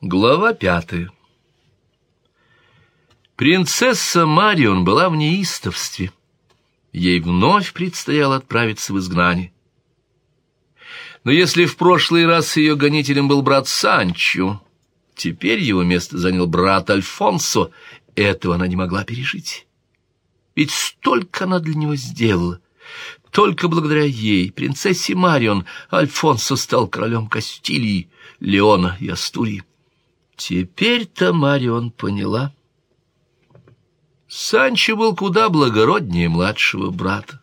Глава пятая Принцесса Марион была в неистовстве. Ей вновь предстояло отправиться в изгнание. Но если в прошлый раз ее гонителем был брат Санчо, теперь его место занял брат Альфонсо, этого она не могла пережить. Ведь столько она для него сделала. Только благодаря ей, принцессе Марион, Альфонсо стал королем Кастилии, Леона и Астурии. Теперь-то Марион поняла. Санчо был куда благороднее младшего брата.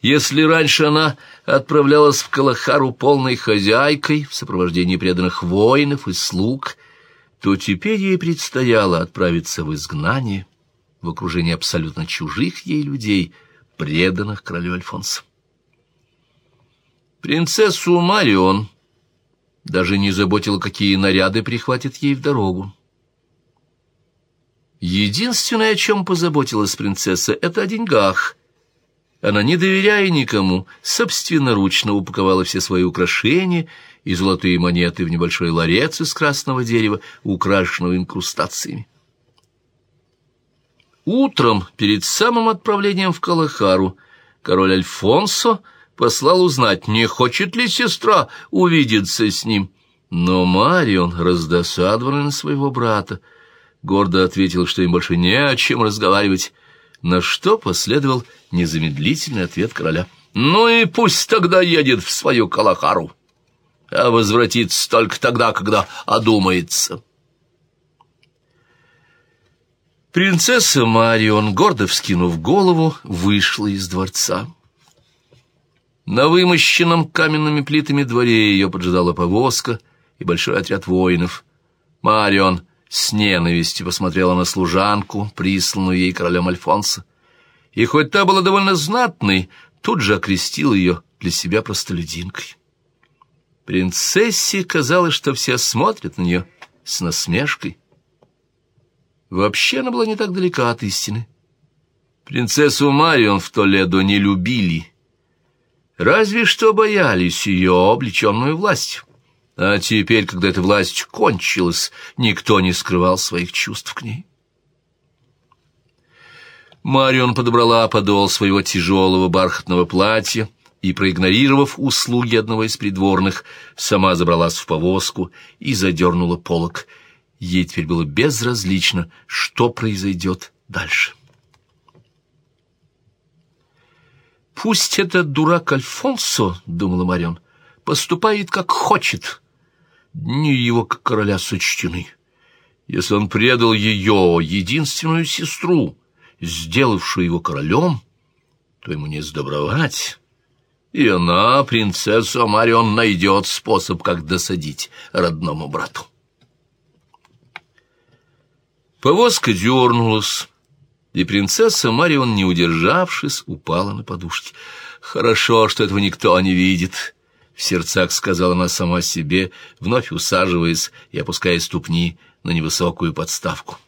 Если раньше она отправлялась в Калахару полной хозяйкой в сопровождении преданных воинов и слуг, то теперь ей предстояло отправиться в изгнание в окружении абсолютно чужих ей людей, преданных королю Альфонсо. Принцессу Марион даже не заботила, какие наряды прихватит ей в дорогу. Единственное, о чем позаботилась принцесса, это о деньгах. Она, не доверяя никому, собственноручно упаковала все свои украшения и золотые монеты в небольшой ларец из красного дерева, украшенного инкрустациями. Утром, перед самым отправлением в Калахару, король Альфонсо послал узнать, не хочет ли сестра увидеться с ним. Но Марион, раздосадованный на своего брата, гордо ответил, что им больше не о чем разговаривать, на что последовал незамедлительный ответ короля. «Ну и пусть тогда едет в свою Калахару, а возвратится только тогда, когда одумается». Принцесса Марион, гордо вскинув голову, вышла из дворца. На вымощенном каменными плитами дворе ее поджидала повозка и большой отряд воинов. Марион с ненавистью посмотрела на служанку, присланную ей королем Альфонсо, и хоть та была довольно знатной, тут же окрестил ее для себя простолюдинкой. Принцессе казалось, что все смотрят на нее с насмешкой. Вообще она была не так далека от истины. Принцессу Марион в Толедо не любили — Разве что боялись ее облеченную власть. А теперь, когда эта власть кончилась, никто не скрывал своих чувств к ней. Марион подобрала подол своего тяжелого бархатного платья и, проигнорировав услуги одного из придворных, сама забралась в повозку и задернула полок. Ей теперь было безразлично, что произойдет дальше. «Пусть этот дурак Альфонсо, — думала Марион, — поступает как хочет. Дни его как короля сочтены. Если он предал ее, единственную сестру, сделавшую его королем, то ему не сдобровать». И она, принцесса Марион, найдет способ, как досадить родному брату. Повозка дернулась, и принцесса Марион, не удержавшись, упала на подушки. «Хорошо, что этого никто не видит», — в сердцах сказала она сама себе, вновь усаживаясь и опуская ступни на невысокую подставку.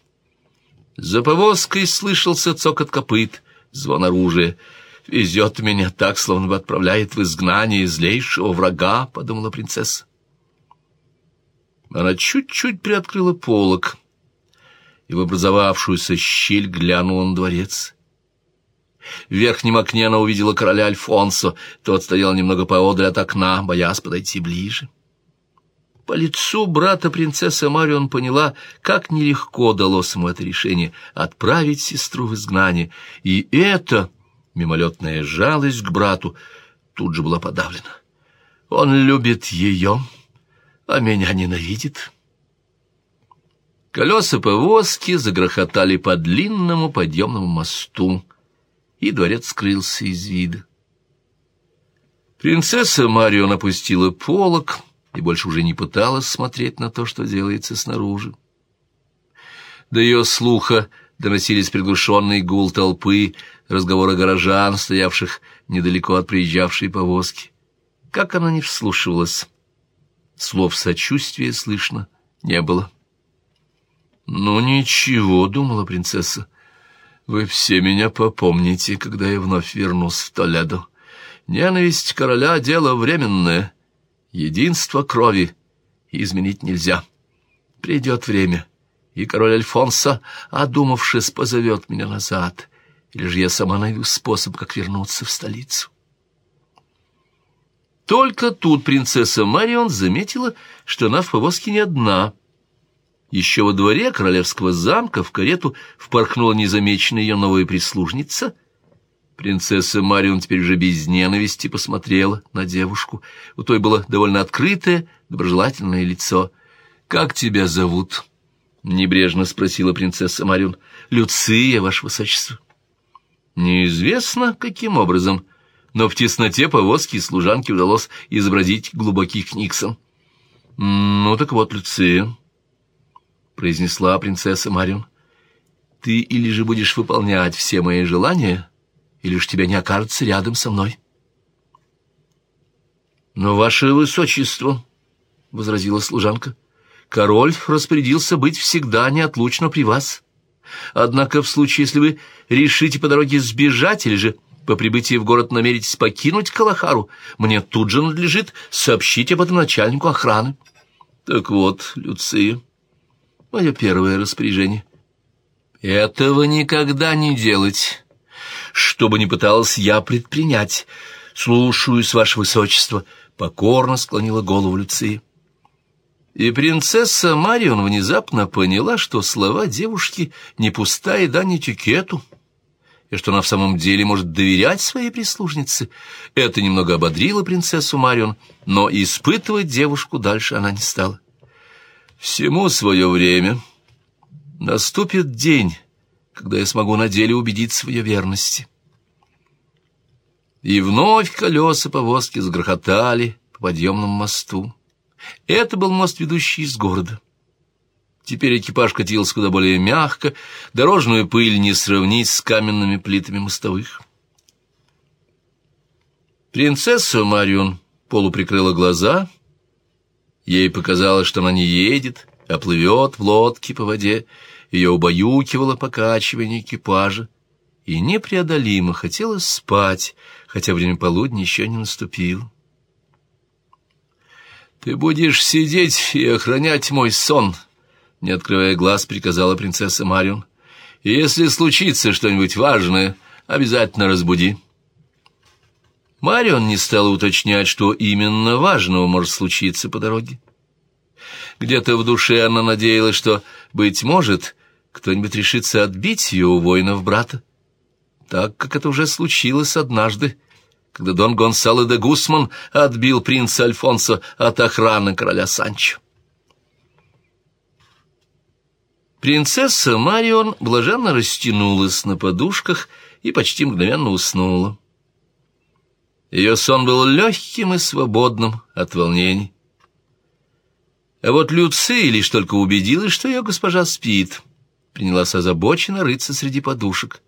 За повозкой слышался цокот копыт, звон оружия. «Везет меня так, словно бы отправляет в изгнание злейшего врага», — подумала принцесса. Она чуть-чуть приоткрыла полог — и в образовавшуюся щель глянула на дворец. В верхнем окне она увидела короля Альфонсо, тот стоял немного поодаль от окна, боясь подойти ближе. По лицу брата принцессы Марион поняла, как нелегко далось ему это решение отправить сестру в изгнание, и эта мимолетная жалость к брату тут же была подавлена. Он любит ее, а меня ненавидит. Колеса повозки загрохотали по длинному подъемному мосту, и дворец скрылся из вида. Принцесса Марион опустила полок и больше уже не пыталась смотреть на то, что делается снаружи. До ее слуха доносились приглушенный гул толпы, разговоры горожан, стоявших недалеко от приезжавшей повозки. Как она не вслушивалась, слов сочувствия слышно не было. «Ну ничего», — думала принцесса, — «вы все меня попомните, когда я вновь вернусь в Толедо. Ненависть короля — дело временное, единство крови изменить нельзя. придет время, и король Альфонсо, одумавшись, позовет меня назад, или же я сама найду способ, как вернуться в столицу. Только тут принцесса Марион заметила, что она в повозке не одна. Еще во дворе королевского замка в карету впорхнула незамеченная ее новая прислужница. Принцесса Марион теперь уже без ненависти посмотрела на девушку. У той было довольно открытое, доброжелательное лицо. «Как тебя зовут?» — небрежно спросила принцесса Марион. «Люция, ваше высочество». Неизвестно, каким образом но в тесноте повозки служанке удалось изобразить глубокий книгсон. «Ну так вот, Люция», — произнесла принцесса Марион, — «ты или же будешь выполнять все мои желания, или же тебя не окажется рядом со мной». «Но, ваше высочество», — возразила служанка, — «король распорядился быть всегда неотлучно при вас. Однако в случае, если вы решите по дороге сбежать или же по прибытии в город намеритесь покинуть Калахару, мне тут же надлежит сообщить об этом начальнику охраны. Так вот, Люция, мое первое распоряжение. Этого никогда не делать. Что бы ни пыталась я предпринять, слушаюсь, ваше высочество, покорно склонила голову Люции. И принцесса Марион внезапно поняла, что слова девушки не пустая дань этикету, и что она в самом деле может доверять своей прислужнице. Это немного ободрило принцессу Марион, но испытывать девушку дальше она не стала. Всему свое время. Наступит день, когда я смогу на деле убедиться в ее верности. И вновь колеса повозки сгрохотали по подъемному мосту. Это был мост, ведущий из города. Теперь экипаж катился куда более мягко, дорожную пыль не сравнить с каменными плитами мостовых. Принцесса Марион полуприкрыла глаза. Ей показалось, что она не едет, а плывет в лодке по воде. Ее убаюкивало покачивание экипажа. И непреодолимо хотелось спать, хотя время полудня еще не наступило. «Ты будешь сидеть и охранять мой сон», не открывая глаз, приказала принцесса Марион. «Если случится что-нибудь важное, обязательно разбуди». Марион не стала уточнять, что именно важного может случиться по дороге. Где-то в душе она надеялась, что, быть может, кто-нибудь решится отбить ее у воинов брата, так как это уже случилось однажды, когда Дон Гонсало де Гусман отбил принца Альфонсо от охраны короля Санчо. Принцесса Марион блаженно растянулась на подушках и почти мгновенно уснула. Ее сон был легким и свободным от волнений. А вот Люция лишь только убедилась, что ее госпожа спит, принялась озабоченно рыться среди подушек.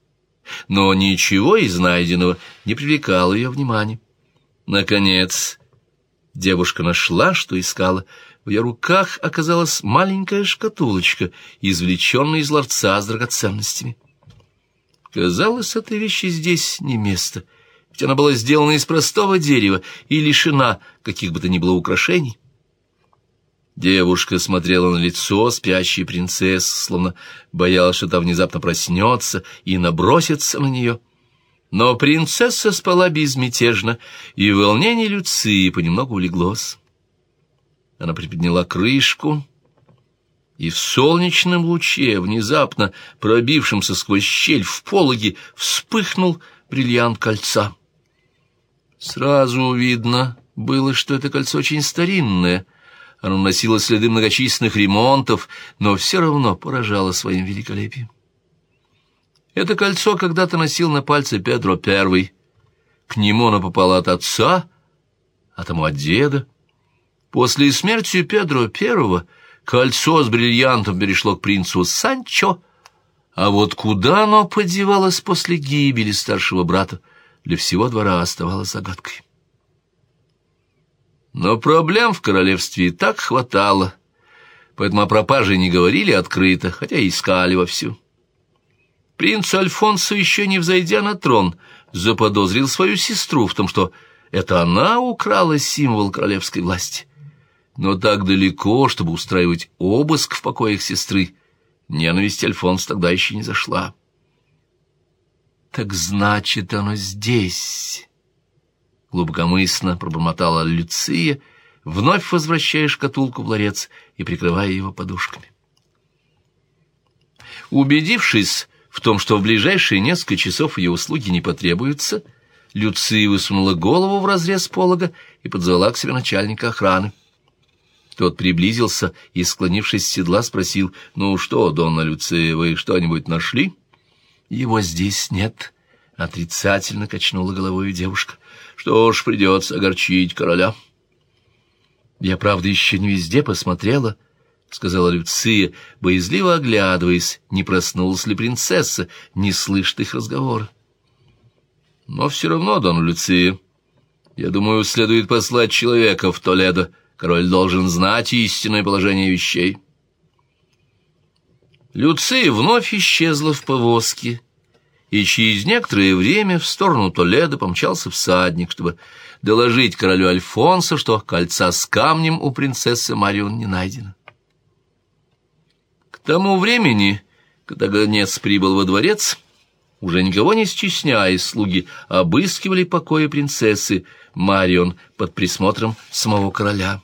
Но ничего из найденного не привлекало ее внимания. Наконец, девушка нашла, что искала — в ее руках оказалась маленькая шкатулочка, извлеченная из ларца с драгоценностями. Казалось, этой вещи здесь не место, ведь она была сделана из простого дерева и лишена каких бы то ни было украшений. Девушка смотрела на лицо спящей принцессы, словно боялась, что та внезапно проснется и набросится на нее. Но принцесса спала безмятежно, и волнение Люции понемногу улеглось. Она приподняла крышку, и в солнечном луче, внезапно пробившемся сквозь щель в пологе, вспыхнул бриллиант кольца. Сразу видно было, что это кольцо очень старинное. Оно носило следы многочисленных ремонтов, но все равно поражало своим великолепием. Это кольцо когда-то носил на пальце Педро Первый. К нему оно попало от отца, а тому от деда. После смерти Педро I кольцо с бриллиантом перешло к принцу Санчо, а вот куда оно подевалось после гибели старшего брата, для всего двора оставалось загадкой. Но проблем в королевстве и так хватало, поэтому о пропаже не говорили открыто, хотя и искали вовсю. Принц Альфонсо, еще не взойдя на трон, заподозрил свою сестру в том, что это она украла символ королевской власти — Но так далеко, чтобы устраивать обыск в покоях сестры, ненависть Альфонс тогда еще не зашла. «Так значит, оно здесь!» Глубокомысленно пробормотала Люция, вновь возвращая шкатулку в ларец и прикрывая его подушками. Убедившись в том, что в ближайшие несколько часов ее услуги не потребуются, Люция высунула голову в разрез полога и подзвала к себе начальника охраны. Тот приблизился и, склонившись с седла, спросил, «Ну что, Донна Люция, вы что-нибудь нашли?» «Его здесь нет», — отрицательно качнула головой девушка. «Что ж, придется огорчить короля». «Я, правда, еще не везде посмотрела», — сказала Люция, боязливо оглядываясь, не проснулась ли принцесса, не слышит их разговора. «Но все равно, Дон Люция, я думаю, следует послать человека в Толедо. Король должен знать истинное положение вещей». Люция вновь исчезла в повозке, и через некоторое время в сторону Толедо помчался всадник, чтобы доложить королю Альфонсо, что кольца с камнем у принцессы Марион не найдено. К тому времени, когда гонец прибыл во дворец, уже никого не стесняясь, слуги обыскивали покои принцессы Марион под присмотром самого короля.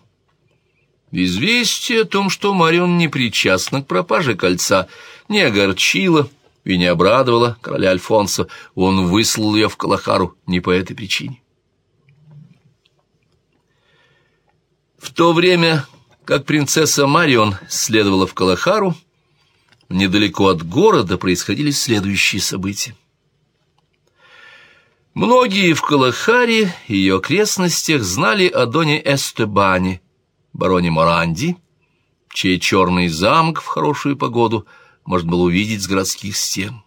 Известие о том, что Марион не причастна к пропаже кольца, не огорчило и не обрадовало короля Альфонса. Он выслал ее в Калахару не по этой причине. В то время, как принцесса Марион следовала в Калахару, недалеко от города происходили следующие события. Многие в Калахаре и ее окрестностях знали о Доне Эстебане, бароне Моранди, чей черный замок в хорошую погоду можно было увидеть с городских стен.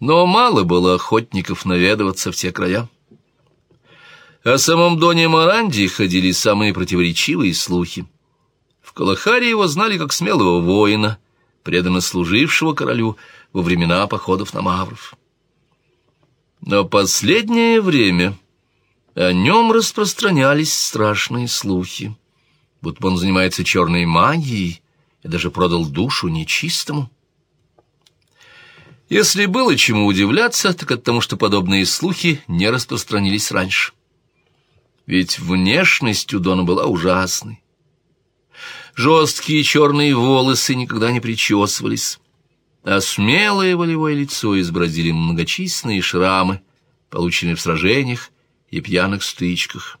Но мало было охотников наведываться в те края. О самом Доне Моранди ходили самые противоречивые слухи. В Калахаре его знали как смелого воина, преданно служившего королю во времена походов на Мавров. Но последнее время о нем распространялись страшные слухи будто он занимается черной магией и даже продал душу нечистому. Если было чему удивляться, так от тому, что подобные слухи не распространились раньше. Ведь внешность у Дона была ужасной. Жесткие черные волосы никогда не причесывались, а смелое волевое лицо избразили многочисленные шрамы, полученные в сражениях и пьяных стычках.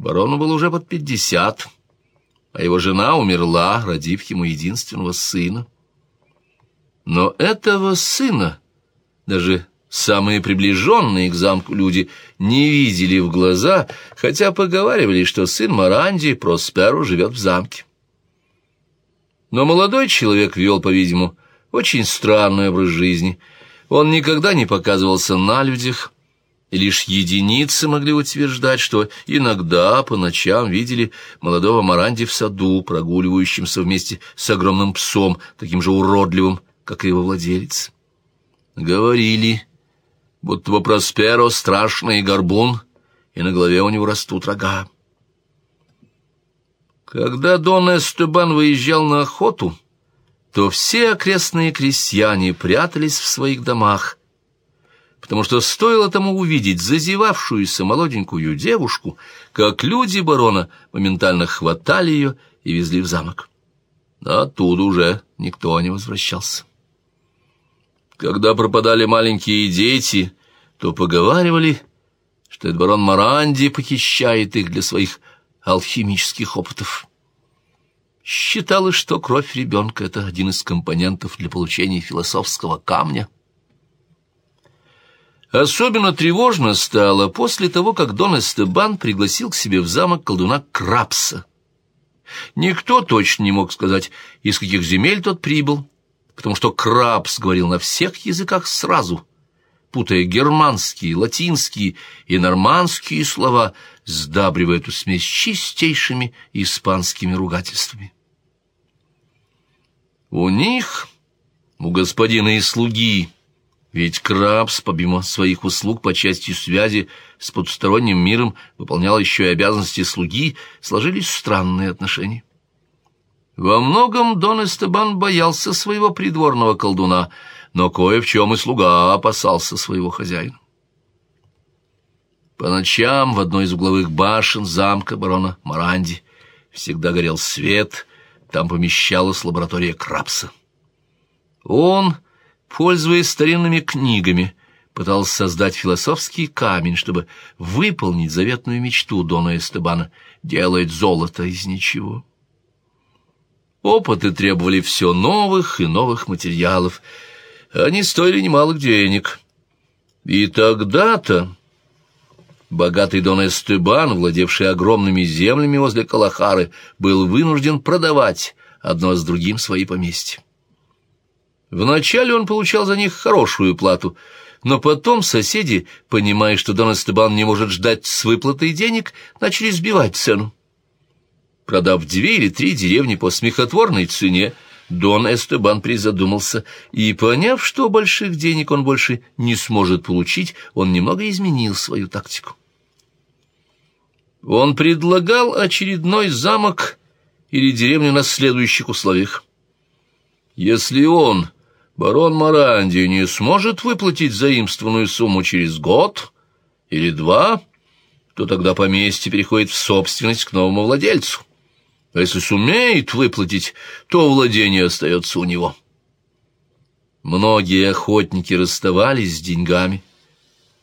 Барону было уже под пятьдесят, а его жена умерла, родив ему единственного сына. Но этого сына даже самые приближенные к замку люди не видели в глаза, хотя поговаривали, что сын Маранди, Просперу, живет в замке. Но молодой человек вел, по-видимому, очень странный образ жизни. Он никогда не показывался на людях, и лишь единицы могли утверждать, что иногда по ночам видели молодого Маранди в саду, прогуливающимся вместе с огромным псом, таким же уродливым, как и его владелец. Говорили, будто бы Просперо страшный горбун, и на голове у него растут рога. Когда Дон Эстебан выезжал на охоту, то все окрестные крестьяне прятались в своих домах, потому что стоило тому увидеть зазевавшуюся молоденькую девушку, как люди барона моментально хватали ее и везли в замок. А оттуда уже никто не возвращался. Когда пропадали маленькие дети, то поговаривали, что этот барон Маранди похищает их для своих алхимических опытов. Считалось, что кровь ребенка — это один из компонентов для получения философского камня — Особенно тревожно стало после того, как Дон Эстебан пригласил к себе в замок колдуна Крапса. Никто точно не мог сказать, из каких земель тот прибыл, потому что Крапс говорил на всех языках сразу, путая германские, латинские и нормандские слова, сдабривая эту смесь чистейшими испанскими ругательствами. У них, у господина и слуги, Ведь Крабс, помимо своих услуг по части связи с потусторонним миром, выполнял еще и обязанности слуги, сложились странные отношения. Во многом Дон Эстебан боялся своего придворного колдуна, но кое в чем и слуга опасался своего хозяина. По ночам в одной из угловых башен замка барона Маранди всегда горел свет, там помещалась лаборатория Крабса. Он пользуясь старинными книгами, пытался создать философский камень, чтобы выполнить заветную мечту Дона Эстебана — делать золото из ничего. Опыты требовали все новых и новых материалов. Они стоили немалых денег. И тогда-то богатый Дон Эстебан, владевший огромными землями возле Калахары, был вынужден продавать одно с другим свои поместья. Вначале он получал за них хорошую плату, но потом соседи, понимая, что Дон Эстебан не может ждать с выплатой денег, начали сбивать цену. Продав две или три деревни по смехотворной цене, Дон Эстебан призадумался, и, поняв, что больших денег он больше не сможет получить, он немного изменил свою тактику. Он предлагал очередной замок или деревню на следующих условиях. Если он барон Маранди не сможет выплатить заимствованную сумму через год или два, то тогда поместье переходит в собственность к новому владельцу. А если сумеет выплатить, то владение остается у него. Многие охотники расставались с деньгами,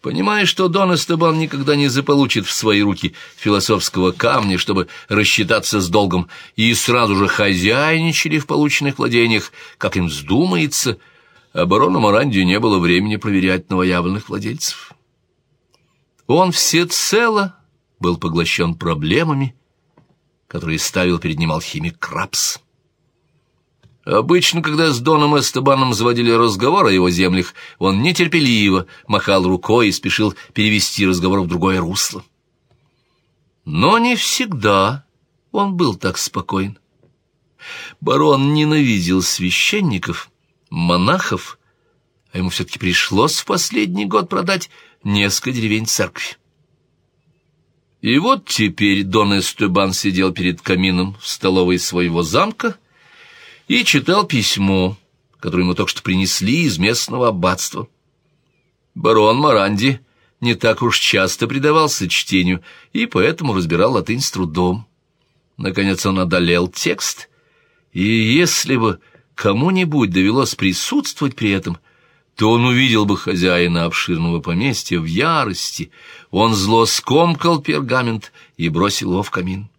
понимая, что Дон Эстебан никогда не заполучит в свои руки философского камня, чтобы рассчитаться с долгом, и сразу же хозяйничали в полученных владениях, как им вздумается, а барону Моранди не было времени проверять новоявленных владельцев. Он всецело был поглощен проблемами, которые ставил перед ним алхимик Крабс. Обычно, когда с Доном Эстебаном заводили разговор о его землях, он нетерпеливо махал рукой и спешил перевести разговор в другое русло. Но не всегда он был так спокоен. Барон ненавидел священников, монахов, а ему все-таки пришлось в последний год продать несколько деревень церкви. И вот теперь Дон Эстебан сидел перед камином в столовой своего замка и читал письмо, которое ему только что принесли из местного аббатства. Барон Маранди не так уж часто предавался чтению и поэтому разбирал латынь с трудом. Наконец он одолел текст, и если бы кому-нибудь довелось присутствовать при этом, то он увидел бы хозяина обширного поместья в ярости. Он зло скомкал пергамент и бросил его в камин.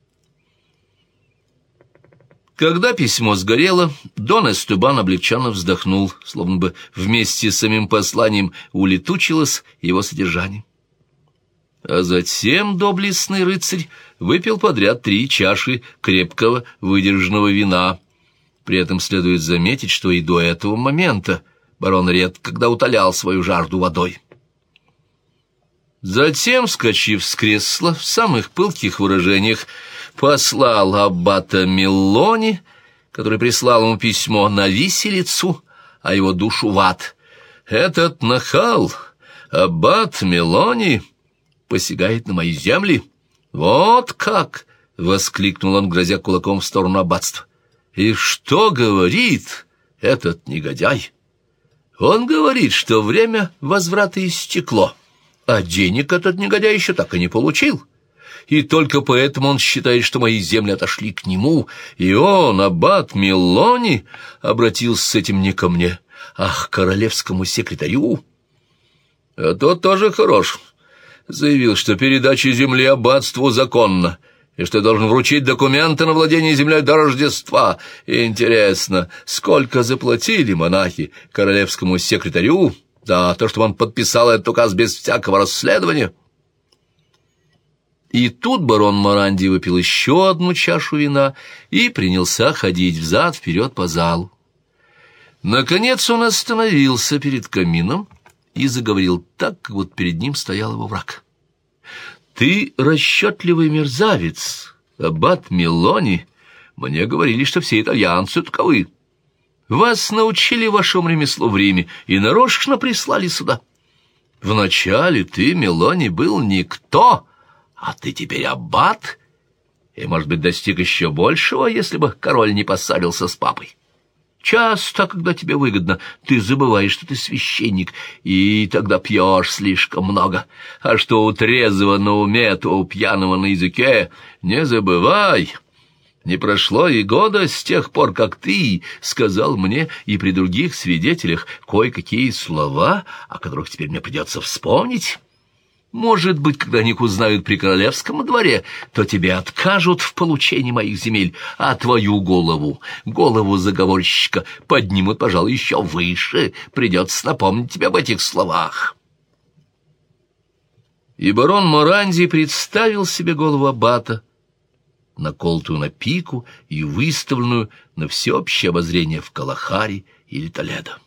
Когда письмо сгорело, Дон Эстебан облегченно вздохнул, словно бы вместе с самим посланием улетучилось его содержание. А затем доблестный рыцарь выпил подряд три чаши крепкого выдержанного вина. При этом следует заметить, что и до этого момента барон редко когда утолял свою жажду водой. Затем, вскочив с кресла, в самых пылких выражениях, послал аббата Миллони, который прислал ему письмо на виселицу, а его душу в ад. «Этот нахал, аббат Мелони, посягает на мои земли. Вот как!» — воскликнул он, грозя кулаком в сторону аббатства. «И что говорит этот негодяй?» «Он говорит, что время возврата истекло, а денег этот негодяй еще так и не получил» и только поэтому он считает, что мои земли отошли к нему, и он, аббат Милони, обратился с этим не ко мне, а к королевскому секретарю. А тот тоже хорош. Заявил, что передача земли аббатству законна, и что должен вручить документы на владение землей до Рождества. Интересно, сколько заплатили монахи королевскому секретарю? Да, то, что он подписал этот указ без всякого расследования». И тут барон Моранди выпил еще одну чашу вина и принялся ходить взад-вперед по залу. Наконец он остановился перед камином и заговорил так, как вот перед ним стоял его враг. «Ты расчетливый мерзавец, аббат Мелони. Мне говорили, что все итальянцы таковы. Вас научили вашему ремеслу в Риме и нарочно прислали сюда. Вначале ты, Мелони, был никто, а ты теперь аббат, и, может быть, достиг еще большего, если бы король не поссорился с папой. Часто, когда тебе выгодно, ты забываешь, что ты священник, и тогда пьешь слишком много. А что у трезвого на уме, то у пьяного на языке, не забывай». Не прошло и года с тех пор, как ты сказал мне и при других свидетелях кое-какие слова, о которых теперь мне придется вспомнить. Может быть, когда они узнают при королевском дворе, то тебе откажут в получении моих земель, а твою голову, голову заговорщика, поднимут, пожалуй, еще выше. Придется напомнить тебе об этих словах». И барон Моранди представил себе голову аббата, наколотую на пику и выставленную на всеобщее обозрение в Калахаре или Толедо.